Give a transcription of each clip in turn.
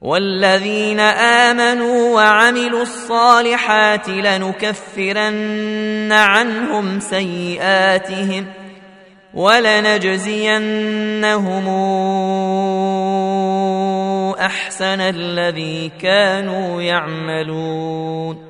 والذين آمنوا وعملوا الصالحات لنكفرن عنهم سيئاتهم ولنجزينهم أحسن الذي كانوا يعملون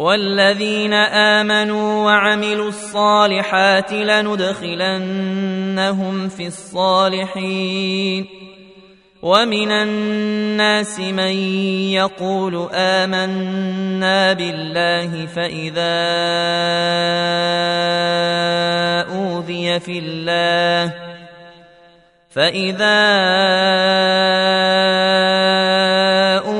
والذين آمنوا وعملوا الصالحات لندخلنهم في الصالحين. ومن الناس من يقول آمنا بالله فإذا أوذي في الله فإذا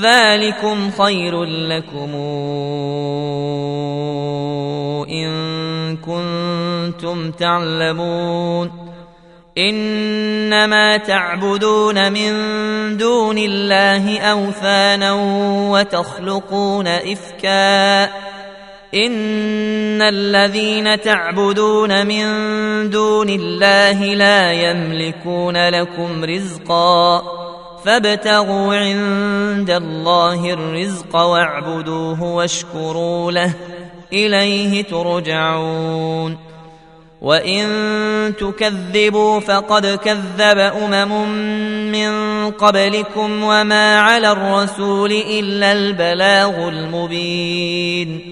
ذلكم خير لكم. ان كنتم تعلمون. انما تعبدون من دون الله اوثانا وتخلقون افكا. ان الذين تعبدون من دون الله لا يملكون لكم رزقا. فابتغوا عند الله الرزق واعبدوه واشكروا له إليه ترجعون. وإن تكذبوا فقد كذب أمم من قبلكم وما على الرسول إلا البلاغ المبين.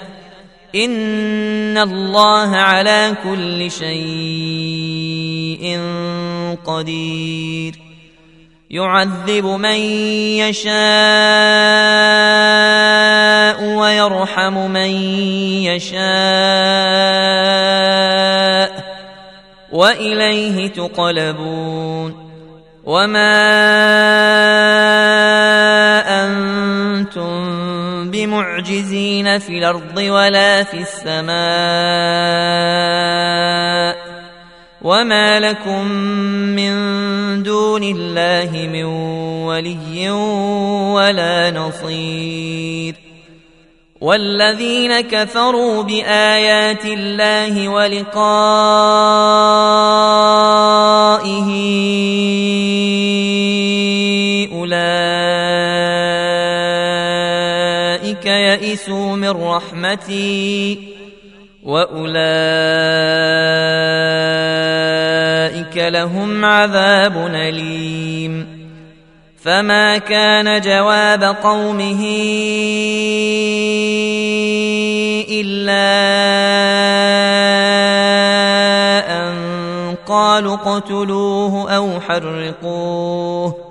ان الله على كل شيء قدير. يعذب من يشاء ويرحم من يشاء واليه تقلبون. وما أنتم بمعجزين في الأرض ولا في السماء وما لكم من دون الله من ولي ولا نصير والذين كفروا بآيات الله ولقائه يئسوا من رحمتي وأولئك لهم عذاب أليم. فما كان جواب قومه إلا أن قالوا اقتلوه أو حرقوه.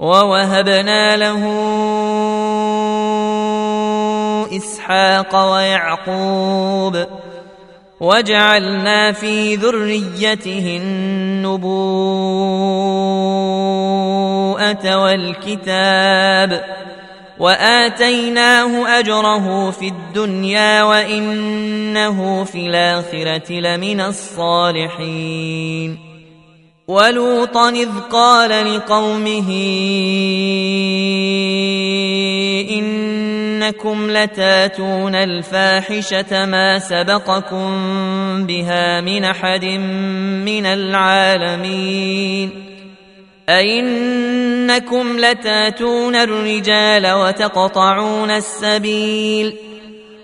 ووهبنا له إسحاق ويعقوب وجعلنا في ذريته النبوءة والكتاب وآتيناه أجره في الدنيا وإنه في الآخرة لمن الصالحين ولوطا إذ قال لقومه إنكم لتاتون الفاحشة ما سبقكم بها من أحد من العالمين أئنكم لتاتون الرجال وتقطعون السبيل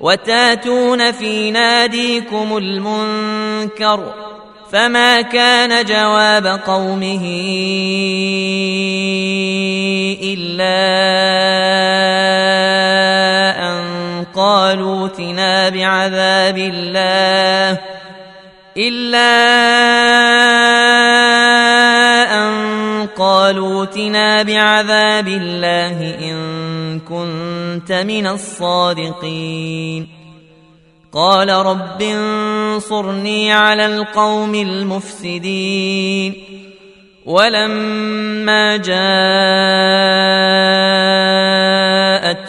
وتاتون في ناديكم المنكر فما كان جواب قومه الا ان قالوا ائتنا بعذاب الله الا ان قالوا ائتنا بعذاب الله ان كنت من الصادقين قال رب انصرني على القوم المفسدين ولما جاءت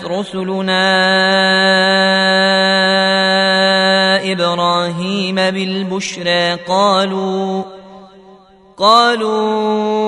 رسلنا إبراهيم بالبشرى قالوا قالوا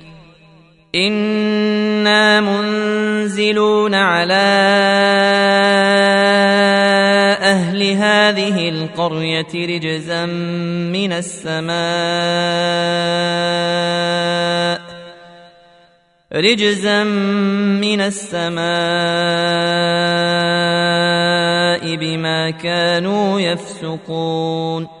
أنا منزلون على أهل هذه القريه رجزا من السماء رجزا من السماء بما كانوا يفسقون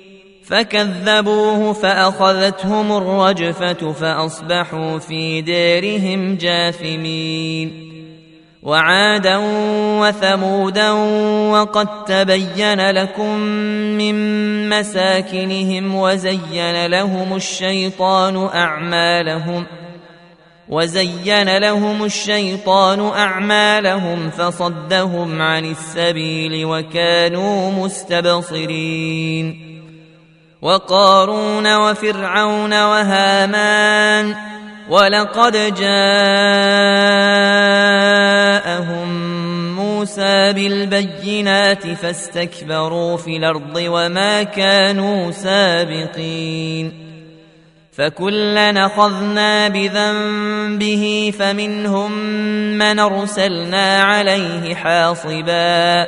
فكذبوه فأخذتهم الرجفة فأصبحوا في ديرهم جاثمين. وعادا وثمودا وقد تبين لكم من مساكنهم وزين لهم الشيطان أعمالهم وزين لهم الشيطان أعمالهم فصدهم عن السبيل وكانوا مستبصرين. وقارون وفرعون وهامان ولقد جاءهم موسى بالبينات فاستكبروا في الأرض وما كانوا سابقين فكلا أخذنا بذنبه فمنهم من أرسلنا عليه حاصبا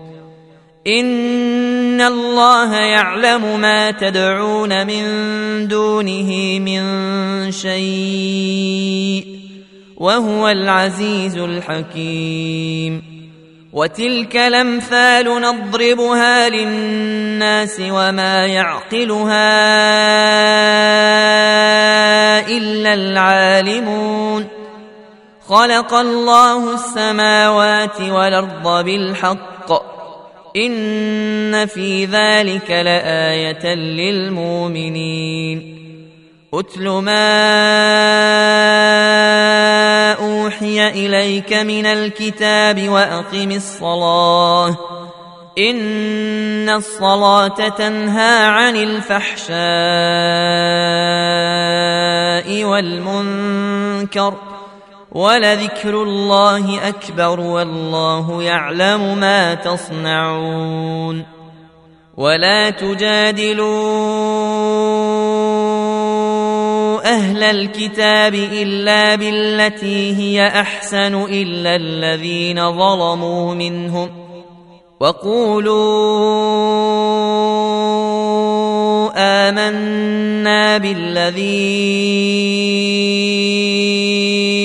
إن الله يعلم ما تدعون من دونه من شيء وهو العزيز الحكيم. وتلك الأمثال نضربها للناس وما يعقلها إلا العالمون. خلق الله السماوات والأرض بالحق. ان في ذلك لايه للمؤمنين. اتل ما اوحي اليك من الكتاب واقم الصلاه. ان الصلاه تنهى عن الفحشاء والمنكر. ولذكر الله أكبر والله يعلم ما تصنعون ولا تجادلوا أهل الكتاب إلا بالتي هي أحسن إلا الذين ظلموا منهم وقولوا آمنا بالذي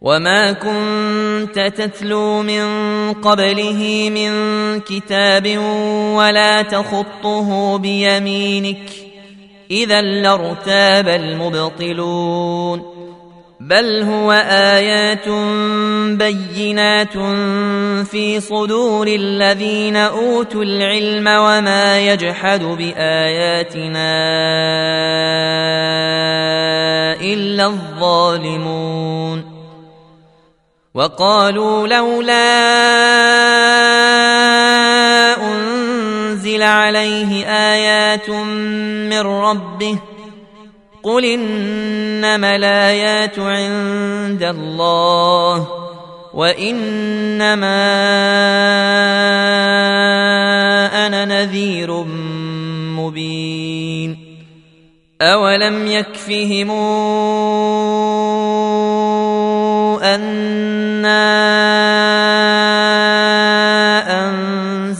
وما كنت تتلو من قبله من كتاب ولا تخطه بيمينك اذا لارتاب المبطلون بل هو ايات بينات في صدور الذين اوتوا العلم وما يجحد باياتنا الا الظالمون وقالوا لولا أنزل عليه آيات من ربه قل انما الايات عند الله وإنما أنا نذير مبين أولم يكفهم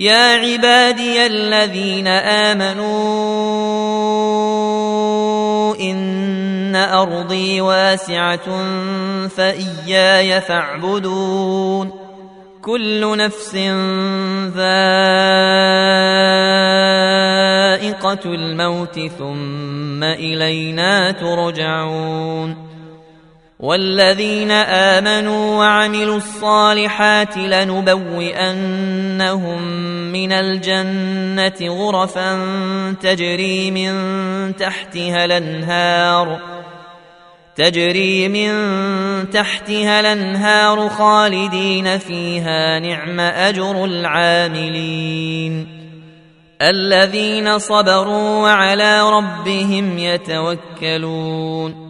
يا عبادي الذين آمنوا إن أرضي واسعة فإياي فاعبدون كل نفس ذائقة الموت ثم إلينا ترجعون والذين آمنوا وعملوا الصالحات لنبوئنهم من الجنة غرفا تجري من تحتها الأنهار تجري من تحتها الأنهار خالدين فيها نعم أجر العاملين الذين صبروا وعلى ربهم يتوكلون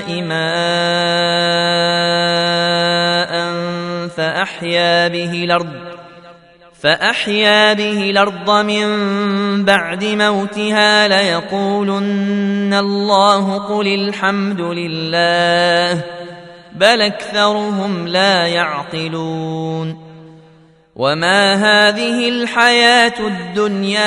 ماء فأحيا به الأرض فأحيا به الأرض من بعد موتها ليقولن الله قل الحمد لله بل أكثرهم لا يعقلون. وما هذه الحياة الدنيا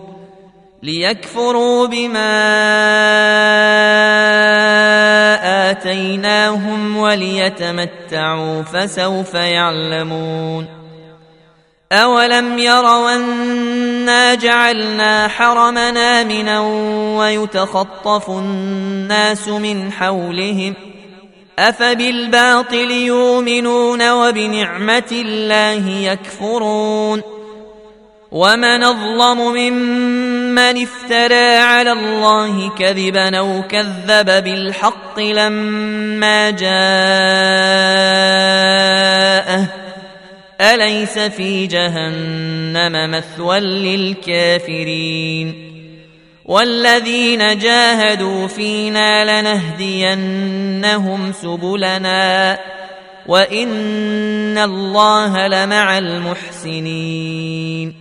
ليكفروا بما آتيناهم وليتمتعوا فسوف يعلمون. اولم يروا انا جعلنا حرمنا امنا ويتخطف الناس من حولهم افبالباطل يؤمنون وبنعمه الله يكفرون ومن اظلم ممن افترى على الله كذبا أو كذب بالحق لما جاءه. أليس في جهنم مثوى للكافرين؟ والذين جاهدوا فينا لنهدينهم سبلنا وإن الله لمع المحسنين.